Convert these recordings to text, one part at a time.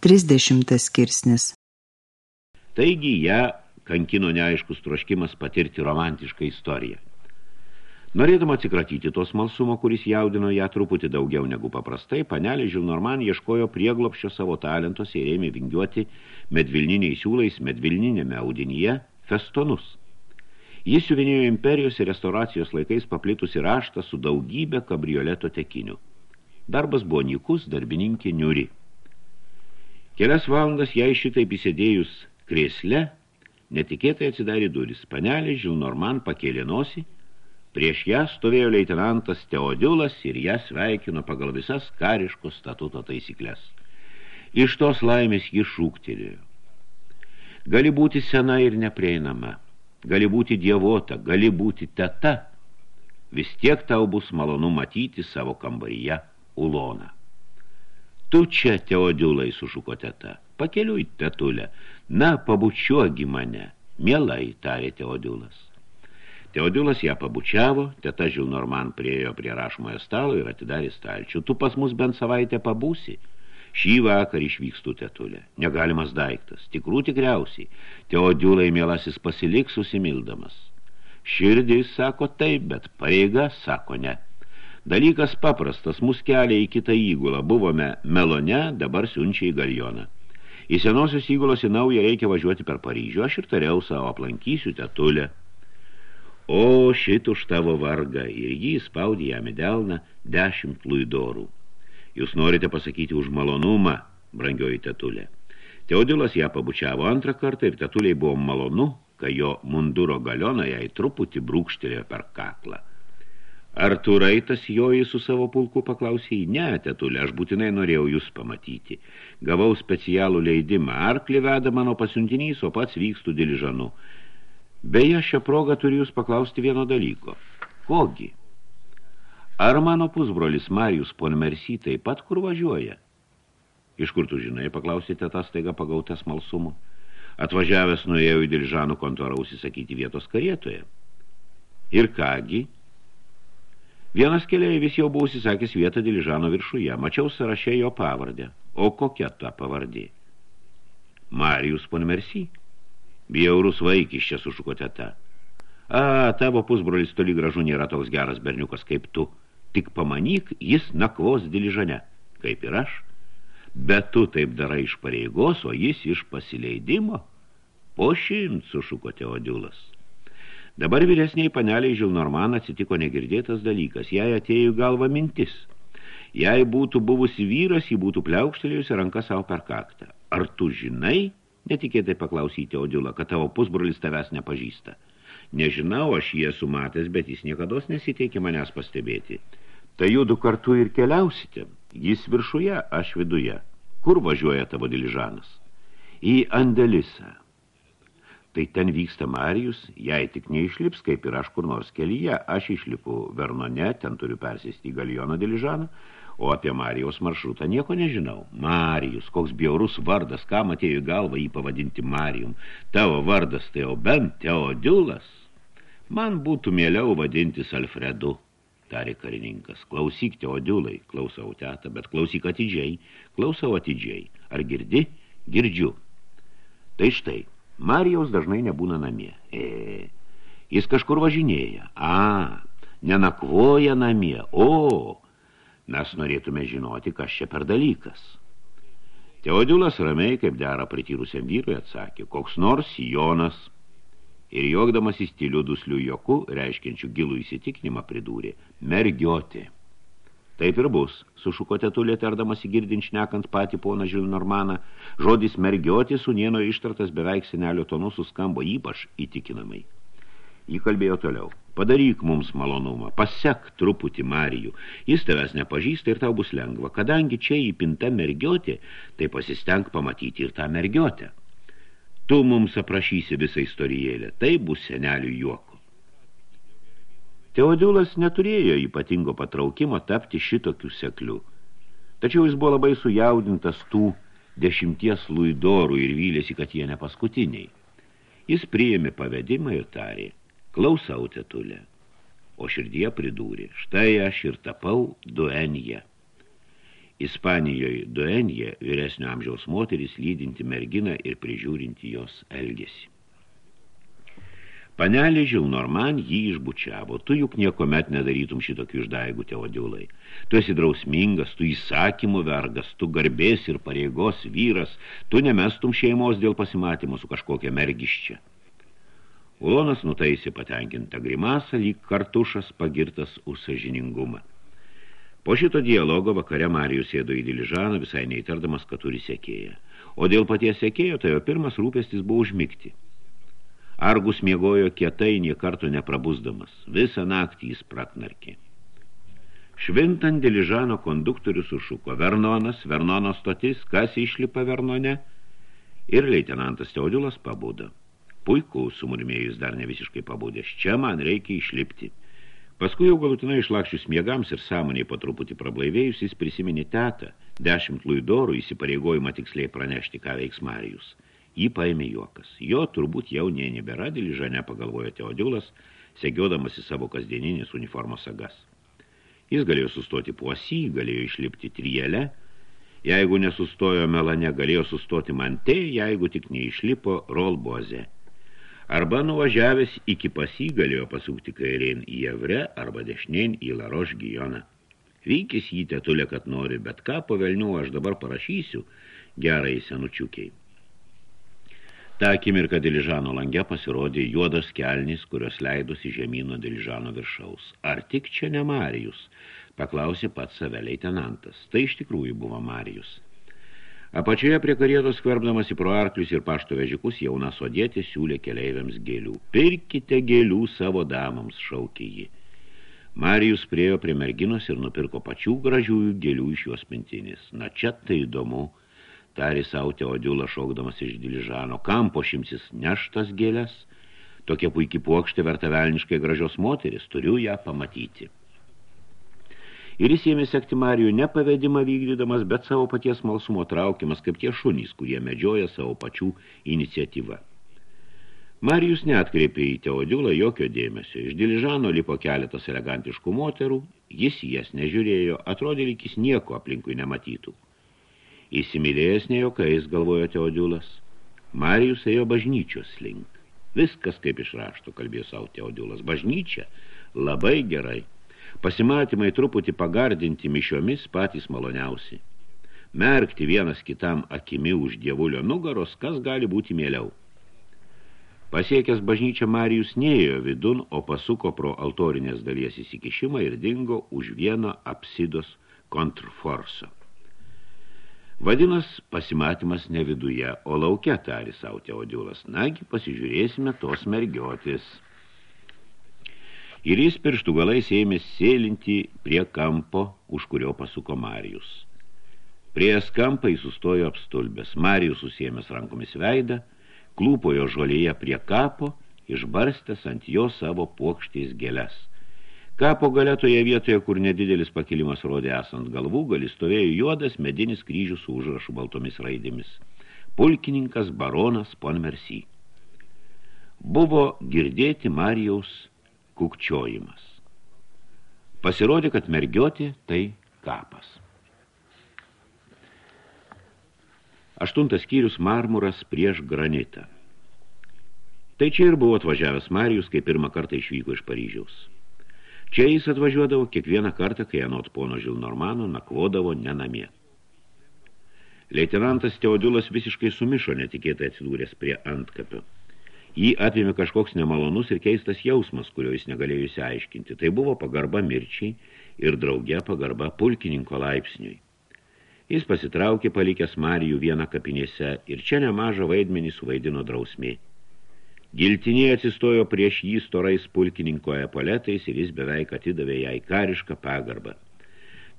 30 skirsnis Taigi ją kankino neaiškus troškimas patirti romantišką istoriją. Norėdama atsikratyti to smalsumo, kuris jaudino ją truputį daugiau negu paprastai, panelė Žilnorman ieškojo prieglopščio savo talentos ir ėmė vingiuoti medvilniniais siūlais medvilninėme audinyje festonus. Jis siuvinėjo imperijos ir restauracijos laikais paplitusi raštą su daugybė kabrioleto tekinių. Darbas buvo nykus, darbininkė niuri. Kelias valandas jai šitaip įsėdėjus krėsle, netikėtai atsidarė duris. Panelė Žilnorman pakėlė nosį, prieš ją stovėjo leitenantas Teodiulas ir ją sveikino pagal visas kariškos statuto taisyklės. Iš tos laimės ji šūktelėjo. Gali būti sena ir neprieinama, gali būti dievota, gali būti teta, vis tiek tau bus malonu matyti savo kambaryje uloną. Tu čia, Teodulai, sušuko teta. Pakeliui, tetulė. Na, pabučiuogi mane. Mielai, tarė Teodulas. Teodulas ją pabučiavo, teta Žilnorman priejo prie rašmojo stalo ir atidarė stalčių. Tu pas mus bent savaitę pabūsi. Šį vakar išvykstu tetulė. Negalimas daiktas. Tikrų tikriausiai. Teodulai mielasis pasiliks susimildamas. Širdis sako taip, bet pareiga sako ne. Dalykas paprastas, mus kelia į kitą įgulą. Buvome Melone, dabar siunčia į Galjoną. Į senosios įgulos į naują reikia važiuoti per Paryžių. Aš ir tariau savo, aplankysiu tetulę. O šit už tavo vargą. Ir jį spaudė jam į delną dešimt luidorų. Jūs norite pasakyti už malonumą, brangioji tetulė. Teodilas ją pabučiavo antrą kartą ir tetuliai buvo malonu, kai jo munduro galioną jai truputį brūkštelėjo per kaklą. Ar tu raitas joji su savo pulku, paklausė jį. Ne, tetulė, aš būtinai norėjau jūs pamatyti. Gavau specialų leidimą. Arklį veda mano pasiuntinys, o pats vykstu diližanu. Beje, šią progą turiu jūs paklausti vieno dalyko. Kogi? Ar mano pusbrolis Marijus Ponmersi taip pat kur važiuoja? Iš kur tu žinai, paklausėte tą staiga pagautas malsumu. Atvažiavęs nuėjau į diližanų kontorą užsisakyti vietos karietoje. Ir kągi? Vienas keleivis jau buvo užsisakęs vietą Diližano viršuje. Mačiau sąraše jo pavardę. O kokia ta pavardė? Marijus Ponmersi. Bjaurus vaikis čia sušuko teta. A, tavo pusbrolis toli gražu nėra toks geras berniukas kaip tu. Tik pamanyk, jis nakvos Diližane, kaip ir aš. Bet tu taip darai iš pareigos, o jis iš pasileidimo. Po šimt sušuko Teodiulas. Dabar vyresniai paneliai Žilnorman atsitiko negirdėtas dalykas. Jai atėjo galva mintis. Jei būtų buvusi vyras, jį būtų pliaukštelėjusi ranką savo per kaktą. Ar tu žinai, netikėtai paklausyti Odilą, kad tavo pusbrolis tavęs nepažįsta? Nežinau, aš jį esu matęs, bet jis niekados nesiteikė manęs pastebėti. Tai judu kartu ir keliausite. Jis viršuje, aš viduje. Kur važiuoja tavo diližanas? Į Andelisą. Tai ten vyksta Marijus, jei tik neišlips, kaip ir aš kur nors kelyje, aš išlipu Vernone, ten turiu persėsti į Galiono diližaną, o apie Marijaus maršrutą nieko nežinau. Marijus, koks bjaurus vardas, kam atėjo į galvą jį pavadinti Marijum. Tavo vardas tai jau bent Teodiulas. Man būtų mieliau vadintis Alfredu, tarė karininkas. Klausyk, Teodiulai, klausau tetą, bet klausyk atidžiai, klausau atidžiai. Ar girdi? Girdžiu. Tai štai, Marijaus dažnai nebūna namie. E, jis kažkur važinėja. A, nenakvoja namie. O, mes norėtume žinoti, kas čia per dalykas. Teodiulas ramiai, kaip dera prityrusiam vyrui, atsakė, koks nors Jonas. Ir jogdamas į stilių duslių joku, reiškiančių gilų įsitikinimą, pridūrė, mergiotė. Taip ir bus, sušuko tetulė tardamas įgirdint šnekant patį poną Žilnormaną. Žodis mergioti sunieno ištartas beveik senelio tonu suskambo ypač įtikinamai. Jį kalbėjo toliau. Padaryk mums malonumą, pasek truputį Marijų. Jis tavęs nepažįsta ir tau bus lengva. Kadangi čia įpinta mergiotė, tai pasisteng pamatyti ir tą mergiotę. Tu mums aprašysi visą istorijėlę. Tai bus senelių juoko. Teodiulas neturėjo ypatingo patraukimo tapti šitokių seklių. Tačiau jis buvo labai sujaudintas tų dešimties luidorų ir vylėsi, kad jie ne paskutiniai. Jis priėmė pavedimą ir tarė, klausau tetulė. O širdyje pridūrė, štai aš ir tapau duenje. Ispanijoje duenje vyresnio amžiaus moteris lydinti merginą ir prižiūrinti jos elgesį. Panelė Žilnorman jį išbučiavo, tu juk nieko met nedarytum šitokių išdaigų teodiulai. Tu esi drausmingas, tu įsakymų vergas, tu garbės ir pareigos vyras, tu nemestum šeimos dėl pasimatymo su kažkokia mergiščia. Ulonas nutaisė patenkintą grimasą, lyg kartušas pagirtas už sažiningumą. Po šito dialogo vakare Marijus sėdo į diližaną, visai neįtardamas, kad turi sekėją. O dėl paties sekėjo, tai jo pirmas rūpestis buvo užmigti. Argus miegojo kietai, nie kartų neprabusdamas. Visą naktį jis praknarkė. Švintant diližano konduktorius užšuko Vernonas, Vernono stotis, kas išlipa Vernone, ir leitenantas Teodilas pabudo. Puiku, sumurmėjus dar ne visiškai pabudęs, čia man reikia išlipti. Paskui jau galutinai išlakščius miegams ir sąmoniai po truputį prablaivėjus, jis prisiminė tetą, dešimt luidorų įsipareigojimą tiksliai pranešti, ką veiks Marijus. Jį paėmė juokas. Jo turbūt jau nė nebėra diližane, pagalvojo Teodiulas, segiodamas į savo kasdieninės uniformos sagas. Jis galėjo sustoti puosy, galėjo išlipti trielę, jeigu nesustojo melane, galėjo sustoti mantė, jeigu tik neišlipo rolboze. Arba nuvažiavęs iki pasy galėjo pasukti kairėn į Evre arba dešinėn į Laroš Gijoną. Vykis jį tetulė, kad nori, bet ką po velnių aš dabar parašysiu gerai senučiukiai. Ta akimirka Diližano lange pasirodė juodas kelnis, kurios leidosi žemyno Diližano viršaus. Ar tik čia ne Marijus? Paklausė pats save leitenantas. Tai iš tikrųjų buvo Marijus. Apačioje prie karietos skverbdamas į pro arklius ir pašto vežikus jauna sodėtė siūlė keleiviams gėlių. Pirkite gėlių savo damams, šaukė jį. Marijus priejo prie merginos ir nupirko pačių gražiųjų gėlių iš jos pintinės. Na čia tai įdomu – tarė savo Teodulą šaukdamas iš diližano, kam po šimsis neštas gėlės, tokia puikiai puokštė verta velniškai gražios moteris, turiu ją pamatyti. Ir jis ėmė sekti Marijų ne pavedimą vykdydamas, bet savo paties malsumo traukiamas, kaip tie šunys, kurie medžioja savo pačių iniciatyvą. Marijus neatkreipė į Teodulą jokio dėmesio. Iš diližano lipo keletas elegantiškų moterų, jis jas nežiūrėjo, atrodė lyg jis nieko aplinkui nematytų. Įsimylėjęs nejokais, galvojo Teodiulas. Marijus ėjo bažnyčios link. Viskas kaip iš rašto, kalbėjo savo Teodiulas. Bažnyčia labai gerai. Pasimatymai truputį pagardinti mišiomis patys maloniausi. Merkti vienas kitam akimi už dievulio nugaros, kas gali būti mieliau. Pasiekęs bažnyčią Marijus neėjo vidun, o pasuko pro altorinės dalies įsikišimą ir dingo už vieno apsidos kontrforso. Vadinas, pasimatymas ne viduje, o laukia, tari savo Teodiulas. Nagi, pasižiūrėsime tos mergiotis. Ir jis pirštų galais ėmė sėlinti prie kampo, už kurio pasuko Marijus. Prie skampą jis sustojo apstulbęs. Marijus susėmęs rankomis veidą, klūpojo žolėje prie kapo, išbarstęs ant jo savo puokštės gėles. Kapo gale toje vietoje, kur nedidelis pakilimas rodė esant galvų, gali stovėjo juodas medinis kryžius su užrašu baltomis raidėmis. Pulkininkas baronas Ponmersy. Buvo girdėti Marijaus kukčiojimas. Pasirodė, kad mergioti tai kapas. Aštuntas skyrius marmuras prieš granitą. Tai čia ir buvo atvažiavęs Marijus, kai pirmą kartą išvyko iš Paryžiaus. Čia jis atvažiuodavo kiekvieną kartą, kai anot pono Žilnormano nakvodavo nenamie. Leitenantas Teodilas visiškai sumišo netikėtai atsidūręs prie antkapio. Jį apėmė kažkoks nemalonus ir keistas jausmas, kurio jis negalėjo įsiaiškinti. Tai buvo pagarba mirčiai ir drauge pagarba pulkininko laipsniui. Jis pasitraukė palikęs Marijų vieną kapinėse ir čia nemažą vaidmenį suvaidino drausmė. Giltinė atsistojo prieš jį storais pulkininko epoletais ir jis beveik atidavė jai karišką pagarbą.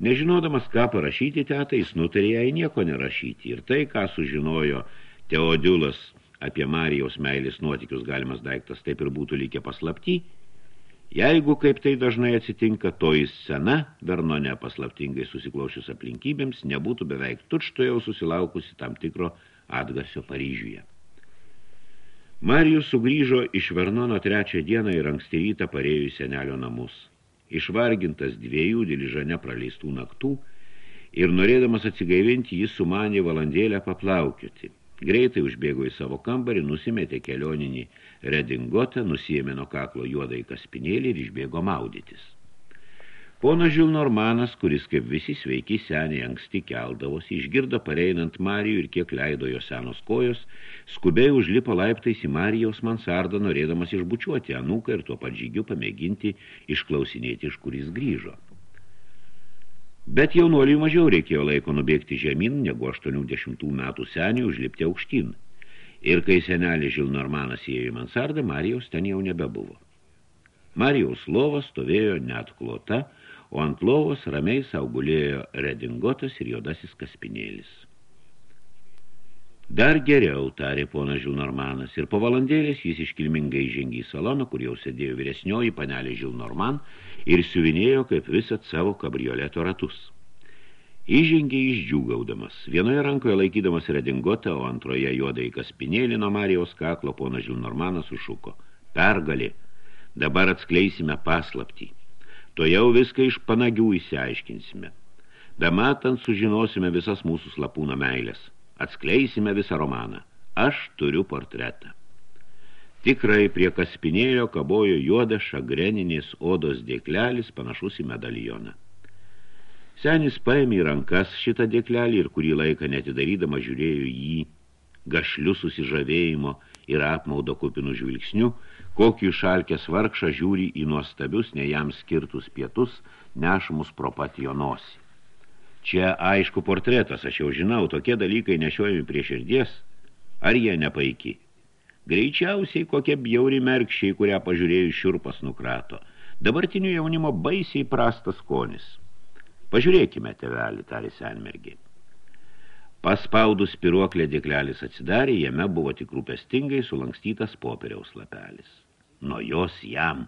Nežinodamas, ką parašyti tetai, jis nutarė jai nieko nerašyti. Ir tai, ką sužinojo Teodiulas apie Marijaus meilės nuotikius galimas daiktas, taip ir būtų lygia paslapty. Jeigu, kaip tai dažnai atsitinka, toji scena, Vernone paslaptingai susiklaušius aplinkybėms, nebūtų beveik tučto jau susilaukusi tam tikro atgasio Paryžiuje. Marijus sugrįžo iš Vernono trečią dieną ir anksti rytą parėjo į senelio namus. Išvargintas dviejų diližane praleistų naktų, ir norėdamas atsigaivinti, jis sumanė valandėlę paplaukioti. Greitai užbėgo į savo kambarį, nusimetė kelioninį redingotą, nusijėmė nuo kaklo juodą į kaspinėlį ir išbėgo maudytis. Ponas Žilnormanas, kuris kaip visi sveiki seniai anksti keldavosi, išgirdo pareinant Marijų ir kiek leido jo senos kojos, skubiai užlipo laiptais į Marijaus mansardą, norėdamas išbučiuoti anūką ir tuo pat žygiu pamėginti išklausinėti, iš kuris grįžo. Bet jaunuoliui mažiau reikėjo laiko nubėgti žemyn, negu 80 metų seniai užlipti aukštyn. Ir kai senelis Žilnormanas įėjo į mansardą, Marijaus ten jau nebebuvo. Marijaus lova stovėjo net klota, o ant lovos ramiai saugulėjo redingotas ir juodasis kaspinėlis. Dar geriau, tarė ponas Žilnormanas, ir po valandėlės jis iškilmingai žengė į saloną, kur jau sėdėjo vyresnioji panelė Žilnorman ir siuvinėjo kaip visat savo kabrioleto ratus. Įžengė išdžiūgaudamas, vienoje rankoje laikydamas redingotą, o antroje juodai kaspinėlį nuo Marijos kaklo ponas Žilnormanas sušuko. Pergalė, dabar atskleisime paslaptį. To jau viską iš panagių įsiaiškinsime. Bematant sužinosime visas mūsų slapūno meilės. Atskleisime visą romaną. Aš turiu portretą. Tikrai prie kaspinėjo kabojo juodas šagreninės odos dėklelis panašus į medalioną. Senis paėmė į rankas šitą dėklelį ir kurį laiką netidarydama žiūrėjo jį gašlių susižavėjimo ir apmaudo kupinų žvilgsnių, kokį išalkęs vargšą žiūri į nuostabius ne jam skirtus pietus, nešamus pro pat jo nosį. Čia aišku portretas, aš jau žinau, tokie dalykai nešiojami prie širdies. Ar jie nepaiki? Greičiausiai kokie bjauri merkščiai, kurią pažiūrėjus šiurpas nukrato. Dabartinių jaunimo baisiai prastas skonis. Pažiūrėkime, tevelį, tarė senmergiai. Paspaudus piruoklę dėklelis atsidarė, jame buvo tik rūpestingai sulankstytas popieriaus lapelis. Nuo jos jam,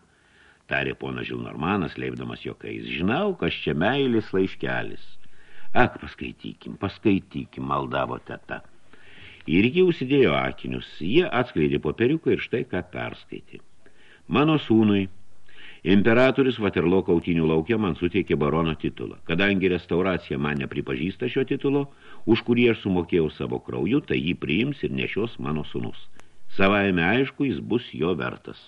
tarė pona Žilnormanas, leipdamas jokais, žinau, kas čia meilis laiškelis. Ak, paskaitykim, paskaitykim, maldavo teta. Ir jie užsidėjo akinius, jie atskleidė popieriuką ir štai ką perskaitė. Mano sūnui, imperatorius Vaterlo kautinių laukia man suteikė barono titulą. Kadangi restauracija man nepripažįsta šio titulo, už kurį aš sumokėjau savo krauju, tai jį priims ir nešios mano sūnus. Savaime aišku, jis bus jo vertas.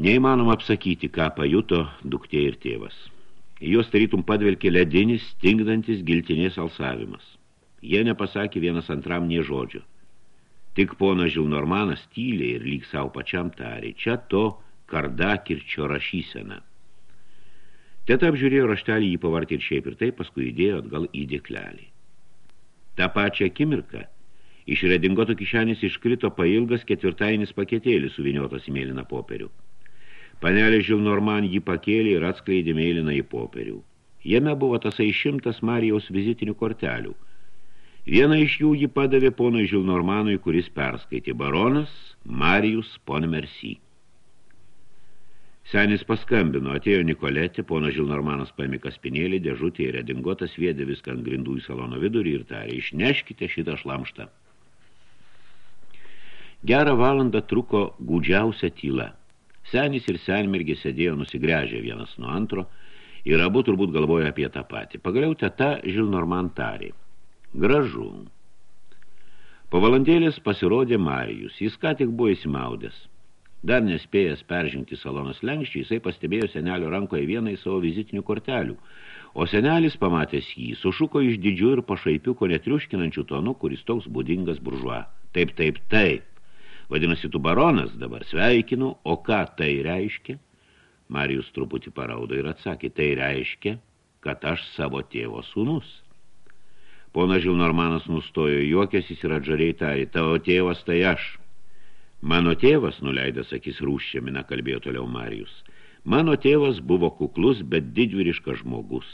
Neįmanoma apsakyti, ką pajuto duktė ir tėvas. Jos tarytum padvelkė ledinis, stingdantis giltinės alsavimas. Jie nepasakė vienas antram nie žodžio. Tik ponas Žilnormanas tylė ir lyg savo pačiam tarė, čia to kardakirčio rašysena. Teta apžiūrėjo raštelį, jį pavartė ir šiaip ir taip, paskui įdėjo atgal į dėklelį. Ta pačią akimirką iš redingoto kišenės iškrito pailgas ketvirtainis paketėlis suviniotas į mėlyną popierių. Panelė Žilnorman jį pakėlė ir atskleidė mėlyną į popierių. Jame buvo tasai šimtas Marijaus vizitinių kortelių. Vieną iš jų jį padavė ponui Žilnormanui, kuris perskaitė baronas Marijus Ponmersi. Senis paskambino, atėjo Nikoletė, ponas Žilnormanas paėmė kaspinėlį, dėžutį ir redingotas viedė viską ant grindų į salono vidurį ir tarė, išneškite šitą šlamštą. Gerą valandą truko gūdžiausia tyla. Senis ir senmergė sėdėjo nusigręžę vienas nuo antro ir abu turbūt galvojo apie tą patį. Pagaliau teta Žilnorman tarė. Gražu. Po valandėlės pasirodė Marijus. Jis ką tik buvo įsimaudęs. Dar nespėjęs peržengti salonos lenkščiai, jisai pastebėjo senelio rankoje vieną į savo vizitinių kortelių. O senelis, pamatęs jį, sušuko iš didžių ir pašaipių, ko netriuškinančių tonų, kuris toks būdingas buržuo. Taip, taip, taip. Vadinasi, tu baronas dabar sveikinu, o ką tai reiškia? Marijus truputį paraudo ir atsakė, tai reiškia, kad aš savo tėvo sūnus. Pona Žilnormanas nustojo juokėsis ir atžariai tarė, tavo tėvas tai aš. Mano tėvas, nuleidęs akis rūščiamina, kalbėjo toliau Marijus. Mano tėvas buvo kuklus, bet didvyriškas žmogus.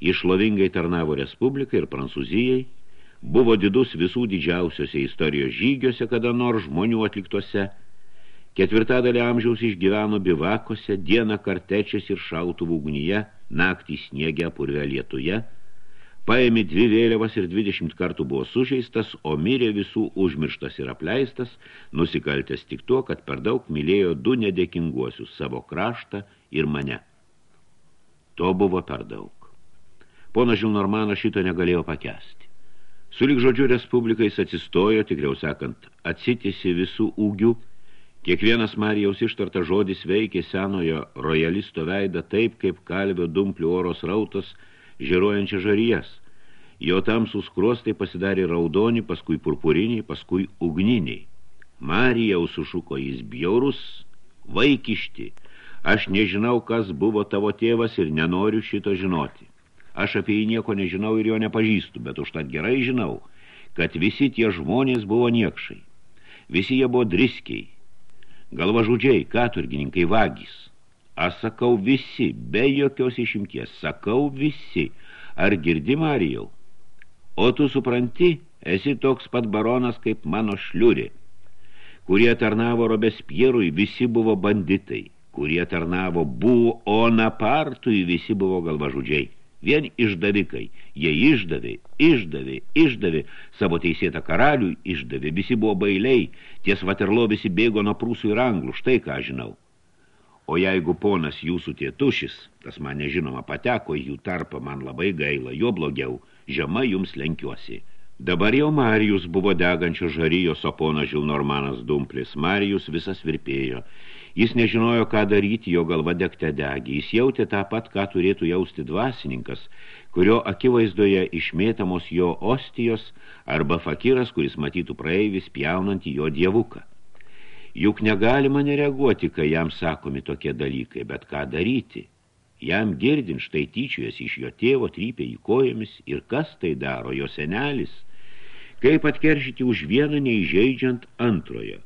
Išlovingai tarnavo Respublikai ir Prancūzijai, buvo didus visų didžiausiose istorijos žygiuose, kada nors žmonių atliktuose. Ketvirtadalį amžiaus išgyveno bivakose, dieną kartečias ir šautuvų ugnyje, naktį sniegę purvę lietuje, paėmė dvi vėliavas ir dvidešimt kartų buvo sužeistas, o mirė visų užmirštas ir apleistas, nusikaltęs tik tuo, kad per daug mylėjo du nedėkinguosius savo kraštą ir mane. To buvo per daug. Pona Žilnormanas šito negalėjo pakesti. Sulik žodžiu Respublikais atsistojo, tikriau sakant, atsitėsi visų ūgių. Kiekvienas Marijaus ištarta žodis veikė senojo rojalisto veidą taip, kaip kalvio dumplių oros rautas žeruojančia žarijas. Jo tamsus kruostai pasidarė raudoni, paskui purpuriniai, paskui ugniniai. Marijaus sušuko jis bjaurus, vaikišti. Aš nežinau, kas buvo tavo tėvas ir nenoriu šito žinoti. Aš apie jį nieko nežinau ir jo nepažįstu, bet užtat gerai žinau, kad visi tie žmonės buvo niekšai. Visi jie buvo driskiai, galvažudžiai, katurgininkai, vagys. Aš sakau visi, be jokios išimties, sakau visi. Ar girdi, Marijau? O tu supranti, esi toks pat baronas kaip mano šliurė. Kurie tarnavo Robespierui, visi buvo banditai. Kurie tarnavo buvo Onapartui, visi buvo galvažudžiai. Vien išdavikai. Jie išdavė, išdavė, išdavė. Savo teisėtą karalių išdavė. Visi buvo bailiai. Ties Vaterlo visi bėgo nuo prūsų ir anglų. Štai ką žinau. O jeigu ponas jūsų tėtušis, tas man nežinoma pateko jų tarpą, man labai gaila, jo blogiau, žema jums lenkiuosi. Dabar jau Marijus buvo degančio žarijos, o ponas Žilnormanas dumplis. Marijus visas virpėjo. Jis nežinojo, ką daryti, jo galva degte degė. Jis jautė tą pat, ką turėtų jausti dvasininkas, kurio akivaizdoje išmėtamos jo ostijos arba fakiras, kuris matytų praeivis pjaunant jo dievuką. Juk negalima nereaguoti, kai jam sakomi tokie dalykai, bet ką daryti? Jam girdint štai tyčiojas iš jo tėvo trypė į kojomis ir kas tai daro, jo senelis? Kaip atkeršyti už vieną neįžeidžiant antrojo?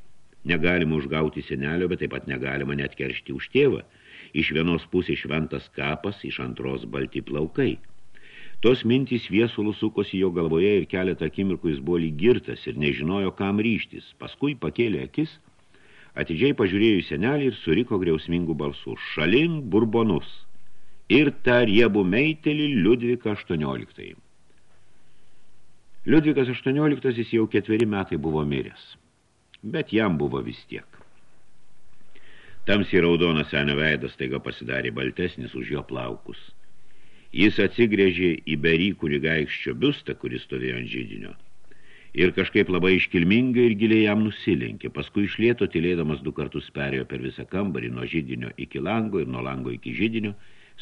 Negalima užgauti senelio, bet taip pat negalima net keršti už tėvą. Iš vienos pusės šventas kapas, iš antros balti plaukai. Tos mintys viesulų sukosi jo galvoje ir keletą akimirkų jis buvo lygirtas ir nežinojo, kam ryštis. Paskui pakėlė akis, atidžiai pažiūrėjo į senelį ir suriko griausmingų balsų. Šalin burbonus ir tą riebų meitelį Liudviką 18. Liudvikas 18 jau ketveri metai buvo miręs bet jam buvo vis tiek. Tamsiai raudonas senio veidas taiga pasidarė baltesnis už jo plaukus. Jis atsigrėžė į berį kunigaikščio biustą, kuris stovėjo ant žydinio. Ir kažkaip labai iškilmingai ir giliai jam nusilenkė. Paskui išlėto tylėdamas du kartus perėjo per visą kambarį nuo žydinio iki lango ir nuo lango iki žydinio,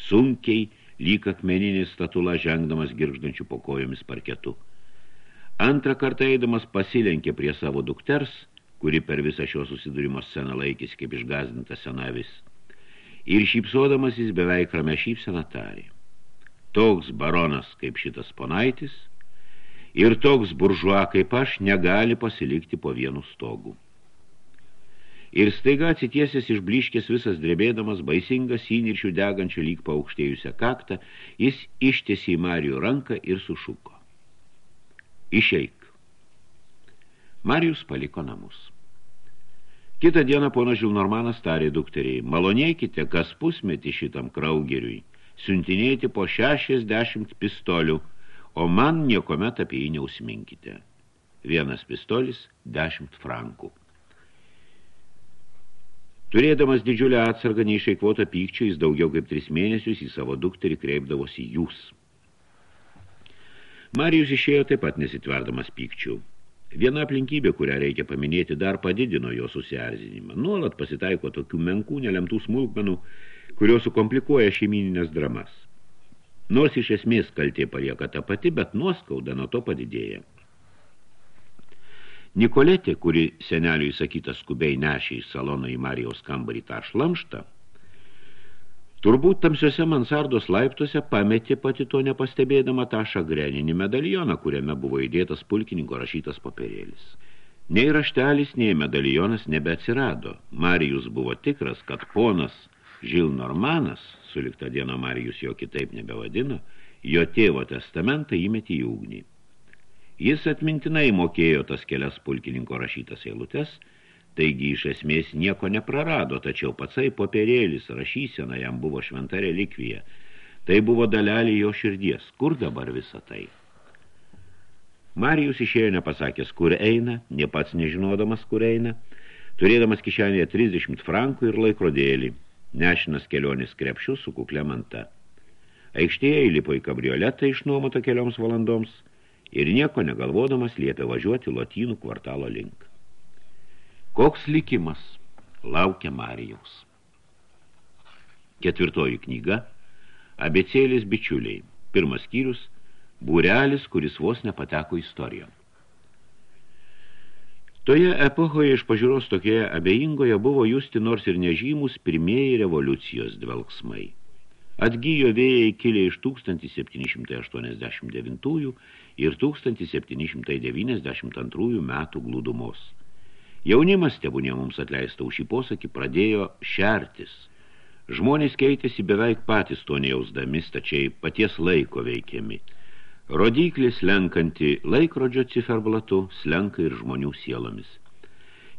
sunkiai, lyg akmeninė statula žengdamas girgždančių po kojomis parketu. Antrą kartą eidamas pasilenkė prie savo dukters – kuri per visą šio susidūrimo sceną laikėsi kaip išgazdinta senavis. Ir šypsodamas jis beveik rame šypseną tarė. Toks baronas kaip šitas ponaitis ir toks buržuo kaip aš negali pasilikti po vienu stogu. Ir staiga atsitiesęs išbliškės visas drebėdamas, baisingas įniršių degančių lyg paaukštėjusią kaktą, jis ištiesė į Marijų ranką ir sušuko. Išeik. Marijus paliko namus. Kitą dieną ponas Žilnormanas tarė dukteriai, malonėkite kas pusmetį šitam kraugeriui, siuntinėti po 60 pistolių, o man niekomet apie jį neusminkite. Vienas pistolis – 10 frankų. Turėdamas didžiulę atsargą neišeikvotą pykčių, jis daugiau kaip tris mėnesius į savo dukterį kreipdavosi jūs. Marijus išėjo taip pat nesitverdamas pykčių. Viena aplinkybė, kurią reikia paminėti, dar padidino jo susierzinimą. Nuolat pasitaiko tokių menkų nelemtų smulkmenų, kurios sukomplikuoja šeimininės dramas. Nors iš esmės kaltė palieka ta pati, bet nuoskauda nuo to padidėja. Nikoletė, kuri seneliui sakyta skubiai nešė iš salono į Marijos kambarį tą šlamštą, Turbūt tamsiuose mansardos laiptuose pametė pati to nepastebėdama tą šagreninį medalioną, kuriame buvo įdėtas pulkininko rašytas papirėlis. Nei raštelis, nei medalionas nebeatsirado. Marijus buvo tikras, kad ponas Žilnormanas, suliktą dieną Marijus jo kitaip nebevadino, jo tėvo testamentą įmetė į ugnį. Jis atmintinai mokėjo tas kelias pulkininko rašytas eilutes – Taigi iš esmės nieko neprarado, tačiau patsai popierėlis rašysena jam buvo šventa relikvija. Tai buvo dalelė jo širdies. Kur dabar visa tai? Marijus išėjo nepasakęs, kur eina, ne pats nežinodamas, kur eina, turėdamas kišenėje 30 frankų ir laikrodėlį, nešinas kelionės krepšių su kuklia manta. Aikštėje įlipo į kabrioletą išnuomotą kelioms valandoms ir nieko negalvodamas liepė važiuoti Lotynų kvartalo link. Koks likimas laukia Marijaus? Ketvirtoji knyga – Abecėlis bičiuliai. Pirmas skyrius – būrelis, kuris vos nepateko istorijon. Toje epochoje iš pažiūros tokioje abejingoje buvo justi nors ir nežymus pirmieji revoliucijos dvelgsmai. Atgyjo vėjai kilė iš 1789 ir 1792 metų glūdumos. Jaunimas, tebūnė mums atleista už šį posakį, pradėjo šertis. Žmonės keitėsi beveik patys to nejausdami, tačiai paties laiko veikiami – Rodyklis lenkanti laikrodžio ciferblatu slenka ir žmonių sielomis.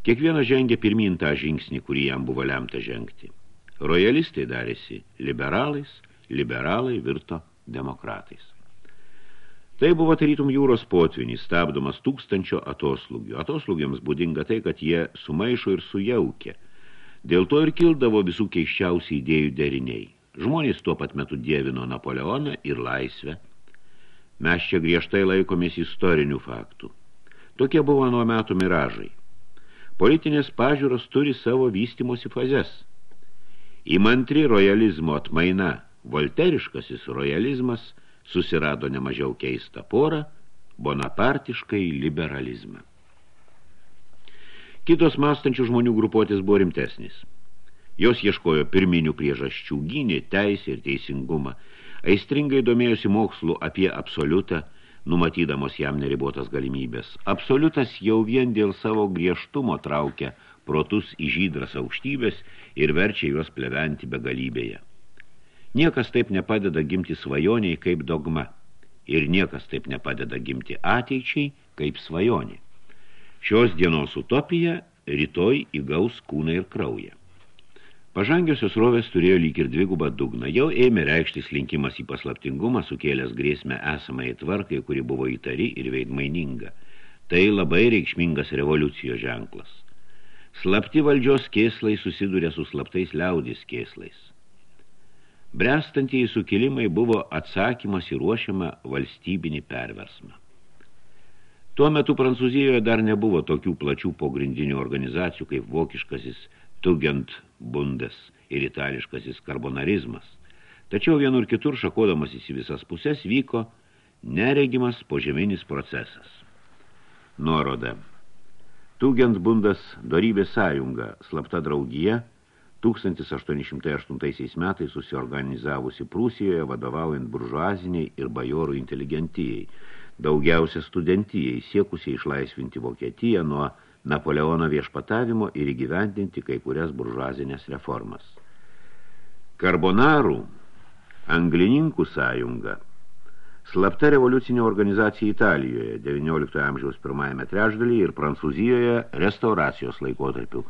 Kiekvienas žengė pirmin tą žingsnį, kurį jam buvo lemta žengti. Rojalistai darėsi liberalais, liberalai virto demokratais. Tai buvo tarytum jūros potvinys, stabdomas tūkstančio atoslūgių. Atoslūgiams būdinga tai, kad jie sumaišo ir sujaukė. Dėl to ir kildavo visų keiščiausių idėjų deriniai. Žmonės tuo pat metu dievino Napoleoną ir laisvę, Mes čia griežtai laikomės istorinių faktų. Tokie buvo nuo metų miražai. Politinės pažiūros turi savo vystimosi fazes. Įmantri rojalizmo atmaina, volteriškasis rojalizmas, susirado nemažiau keistą porą, bonapartiškai liberalizmą. Kitos mąstančių žmonių grupuotės buvo rimtesnis. Jos ieškojo pirminių priežasčių, gynė teisę ir teisingumą, aistringai domėjosi mokslu apie absoliutą, numatydamos jam neribotas galimybės. Absoliutas jau vien dėl savo griežtumo traukia protus į žydras aukštybės ir verčia juos pleventi begalybėje. Niekas taip nepadeda gimti svajoniai kaip dogma ir niekas taip nepadeda gimti ateičiai kaip svajonė. Šios dienos utopija rytoj įgaus kūną ir kraują. Pažangiosios rovės turėjo lyg ir dvigubą dugną. Jau ėmė reikštis linkimas į paslaptingumą, sukėlęs grėsmę esamai tvarkai, kuri buvo įtari ir veidmaininga. Tai labai reikšmingas revoliucijos ženklas. Slapti valdžios kėslai susiduria su slaptais liaudės kėslais. Brestantieji sukilimai buvo atsakymas į ruošiamą valstybinį perversmą. Tuo metu Prancūzijoje dar nebuvo tokių plačių pogrindinių organizacijų kaip vokiškasis Tugent bundas ir itališkasis karbonarizmas. Tačiau vienur kitur šakodamasis į visas pusės vyko neregimas požeminis procesas. Nuoroda. Tugent bundas dorybės sąjunga, slapta draugija, 1808 metais susiorganizavusi Prūsijoje vadovaujant buržuaziniai ir bajorų inteligentijai, daugiausia studentijai, siekusiai išlaisvinti Vokietiją nuo Napoleono viešpatavimo ir įgyvendinti kai kurias buržuazinės reformas. Karbonarų, anglininkų sąjunga, slapta revoliucinė organizacija Italijoje 19 amžiaus pirmajame trečdalyje ir Prancūzijoje restauracijos laikotarpiu,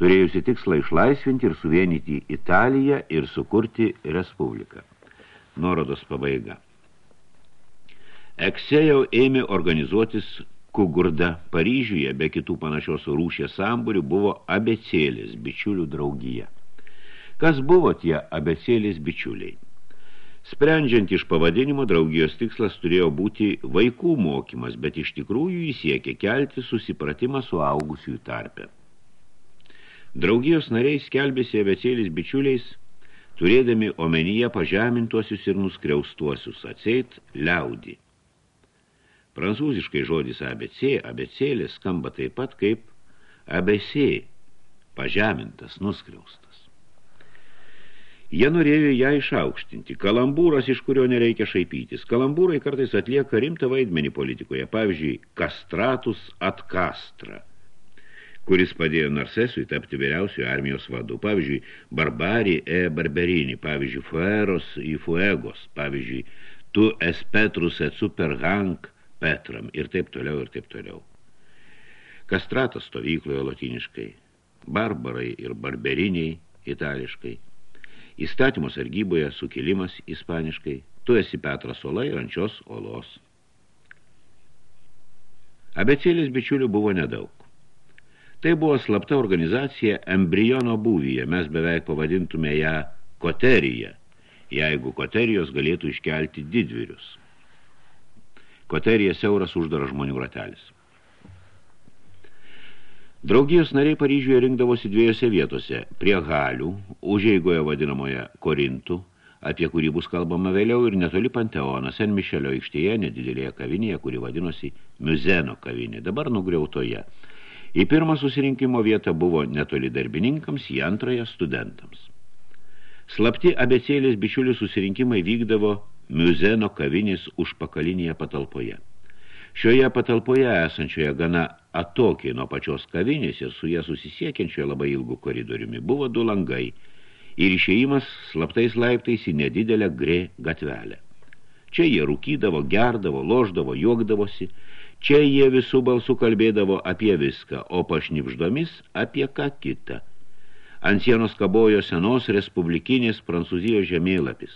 turėjusi tikslą išlaisvinti ir suvienyti Italiją ir sukurti respubliką. Nuorodos pabaiga. Eksėjau ėmė organizuotis Kugurda Paryžiuje be kitų panašios rūšės samburių buvo abecėlis bičiulių draugija. Kas buvo tie abecėlis bičiuliai? Sprendžiant iš pavadinimo, draugijos tikslas turėjo būti vaikų mokymas, bet iš tikrųjų jis siekė kelti susipratimą su augusiųjų tarpe. Draugijos nariai skelbėsi abecėlis bičiuliais, turėdami omenyje pažemintuosius ir nuskriaustuosius, atseit liaudį. Prancūziškai žodis ABC, abecėlė skamba taip pat kaip ABC, pažemintas, nuskriaustas. Jie norėjo ją išaukštinti. Kalambūras, iš kurio nereikia šaipytis. Kalambūrai kartais atlieka rimtą vaidmenį politikoje. Pavyzdžiui, kastratus at kastra, kuris padėjo Narsesui tapti vyriausių armijos vadu. Pavyzdžiui, barbari e barberini, pavyzdžiui, fueros į fuegos, pavyzdžiui, tu es petrus et super hank, Petram ir taip toliau ir taip toliau. Kastratas stovykloje latiniškai, barbarai ir barberiniai itališkai, įstatymo sargyboje sukilimas ispaniškai, tu esi Petras Ola ir ant šios olos. Abecėlis bičiulių buvo nedaug. Tai buvo slapta organizacija embriono būvyje, mes beveik pavadintume ją koterija, jeigu koterijos galėtų iškelti didvirius. Koterija siauras uždaras žmonių ratelis. Draugijos nariai Paryžiuje rinkdavosi dviejose vietose – prie Halių, užeigoje vadinamoje Korintų, apie kurį bus kalbama vėliau, ir netoli Panteono, Sen Mišelio aikštėje, nedidelėje kavinėje, kuri vadinosi Muzeno kavinė, dabar nugriautoje. Į pirmą susirinkimo vietą buvo netoli darbininkams, į antrąją studentams. Slapti abecėlės bičiulių susirinkimai vykdavo Muzeno kavinės užpakalinėje patalpoje. Šioje patalpoje esančioje gana atokiai nuo pačios kavinės ir su ją susisiekiančioje labai ilgų koridoriumi buvo du langai ir išėjimas slaptais laiptais į nedidelę grė gatvelę. Čia jie rūkydavo, gerdavo, loždavo, juokdavosi, čia jie visų balsų kalbėdavo apie viską, o pašnipždomis apie ką kitą. Ant sienos kabojo senos respublikinės Prancūzijos žemėlapis,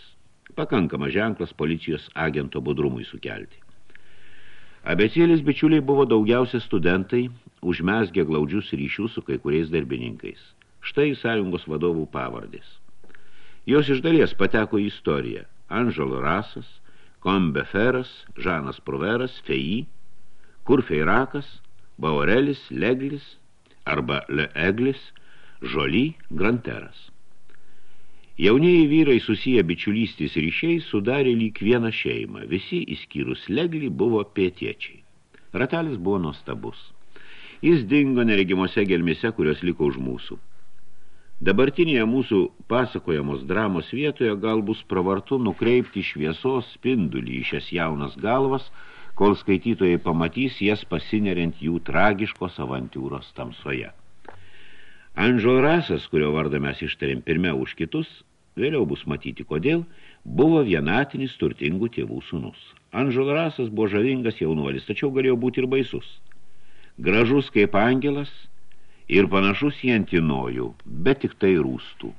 pakankamas ženklas policijos agento budrumui sukelti. Abecėlis bičiuliai buvo daugiausia studentai, užmesgė glaudžius ryšius su kai kuriais darbininkais. Štai sąjungos vadovų pavardės. Jos iš dalies pateko į istoriją. Anželo Rasas, Kombeferas, Žanas Proveras, Fei, Kurfeirakas, Baurelis, Leglis arba Le Eglis, Žoly, Granteras. Jaunieji vyrai susiję bičiulystės ryšiais sudarė lyg vieną šeimą. Visi, įskyrus leglį, buvo pietiečiai. Ratelis buvo nuostabus. Jis dingo neregimose gelmėse, kurios liko už mūsų. Dabartinėje mūsų pasakojamos dramos vietoje gal bus pravartu nukreipti šviesos spindulį į šias jaunas galvas, kol skaitytojai pamatys jas pasineriant jų tragiškos avantūros tamsoje. Anžel Rasas, kurio vardą mes ištarėm pirmiau už kitus, vėliau bus matyti kodėl, buvo vienatinis turtingų tėvų sūnus. Anžel Rasas buvo žavingas jaunuolis, tačiau galėjo būti ir baisus. Gražus kaip angelas ir panašus į Antinojų, bet tik tai rūstų.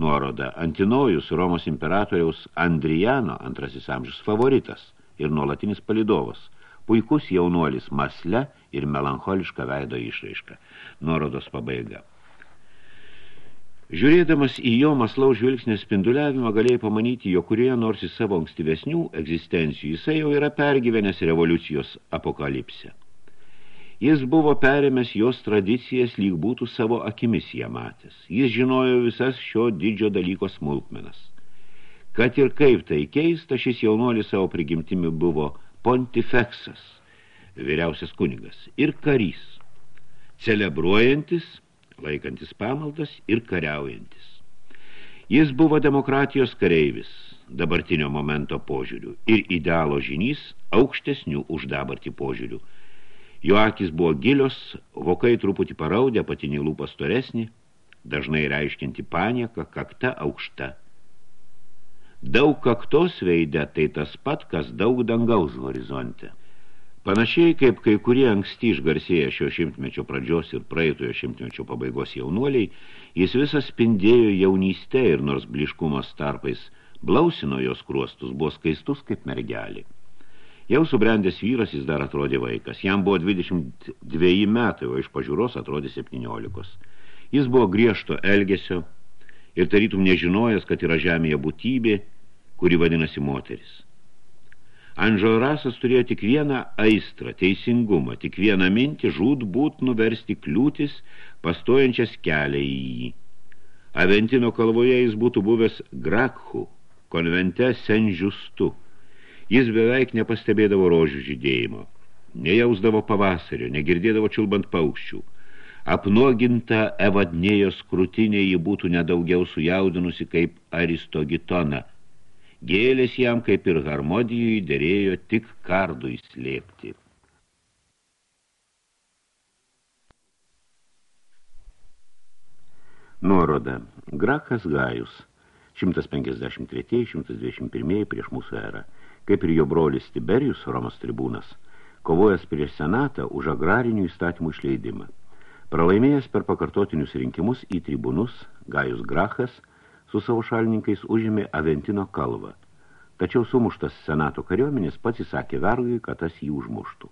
Nuoroda Antinojus Romos imperatoriaus Andrijano antrasis amžius favoritas ir nuolatinis palidovas, puikus jaunuolis masle ir melancholiška veido išraiška. Nuorodos pabaiga. Žiūrėdamas į jo maslaus žvilgsnio spinduliavimą galėjai pamanyti, jo kurie nors į savo ankstyvesnių egzistencijų jisai jau yra pergyvenęs revoliucijos apokalipsę. Jis buvo perėmęs jos tradicijas, lyg būtų savo akimis ją matęs. Jis žinojo visas šio didžio dalyko smulkmenas. Kad ir kaip tai keista, šis jaunuolis savo prigimtimi buvo pontifeksas, vyriausias kunigas, ir karys, celebruojantis laikantis pamaldas ir kariaujantis. Jis buvo demokratijos kareivis, dabartinio momento požiūrių ir idealo žinys aukštesnių už dabartį požiūrių. Jo akis buvo gilios, vokai truputį paraudė, patinį lūpas storesnį, dažnai reiškinti panieką, kakta aukšta. Daug kaktos veide tai tas pat, kas daug dangaus horizonte. Panašiai kaip kai kurie anksti išgarsėję šio šimtmečio pradžios ir praeitojo šimtmečio pabaigos jaunuoliai, jis visas spindėjo jaunystė ir nors bliškumas tarpais blausino jos kruostus, buvo skaistus kaip mergelį. Jau subrendęs vyras jis dar atrodė vaikas. Jam buvo 22 metai, o iš pažiūros atrodė 17. Jis buvo griežto elgesio ir tarytum nežinojęs, kad yra žemėje būtybė, kuri vadinasi moteris. Anželrasas turėjo tik vieną aistrą, teisingumą, tik vieną mintį žūt būt nuversti kliūtis, pastojančias kelią į jį. Aventino kalvoje jis būtų buvęs Grakhu, konvente Senžiustu. Jis beveik nepastebėdavo rožių žydėjimo, nejausdavo pavasario, negirdėdavo čiulbant paukščių. Apnuoginta evadnėjos krūtinė jį būtų nedaugiau sujaudinusi kaip Aristogitona – Gėlės jam, kaip ir harmodijui, dėrėjo tik kardui slėpti. Nuoroda. Grachas Gajus, 153-121 prieš mūsų erą, kaip ir jo brolis Tiberijus, Romos tribūnas, kovojęs prieš senatą už agrarinių įstatymų išleidimą. Pralaimėjęs per pakartotinius rinkimus į tribūnus, Gajus Grachas – su savo šalininkais užėmė Aventino kalvą, tačiau sumuštas senato kariuomenės pats įsakė vergui, kad tas jį užmuštų.